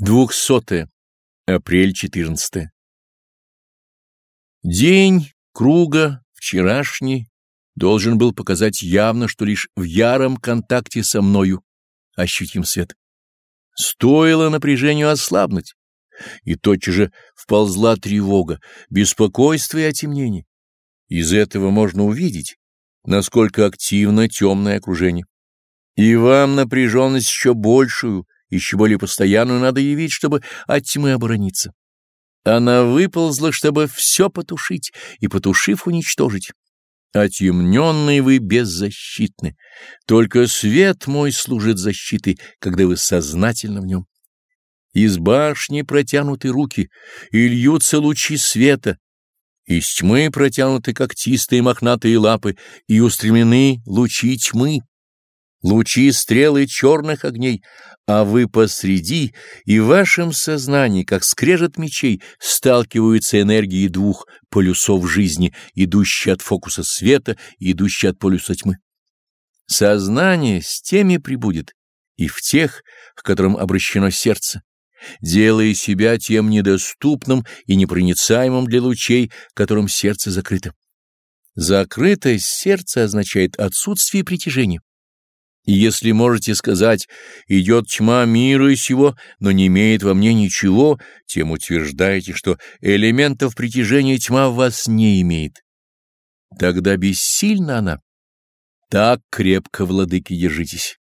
Двухсотое. Апрель 14. День круга вчерашний должен был показать явно, что лишь в яром контакте со мною ощутим свет. Стоило напряжению ослабнуть, и тотчас же вползла тревога, беспокойство и отемнение. Из этого можно увидеть, насколько активно темное окружение. И вам напряженность еще большую — еще более постоянную надо явить, чтобы от тьмы оборониться. Она выползла, чтобы все потушить и, потушив, уничтожить. Отъемненные вы беззащитны. Только свет мой служит защитой, когда вы сознательно в нем. Из башни протянуты руки, и льются лучи света. Из тьмы протянуты когтистые мохнатые лапы, и устремлены лучи тьмы лучи стрелы черных огней, а вы посреди, и в вашем сознании, как скрежет мечей, сталкиваются энергии двух полюсов жизни, идущие от фокуса света и идущие от полюса тьмы. Сознание с теми прибудет, и в тех, к которым обращено сердце, делая себя тем недоступным и непроницаемым для лучей, которым сердце закрыто. Закрытость сердца означает отсутствие притяжения. И если можете сказать «идет тьма мира сего, но не имеет во мне ничего», тем утверждаете, что элементов притяжения тьма в вас не имеет. Тогда бессильна она. Так крепко, владыки, держитесь.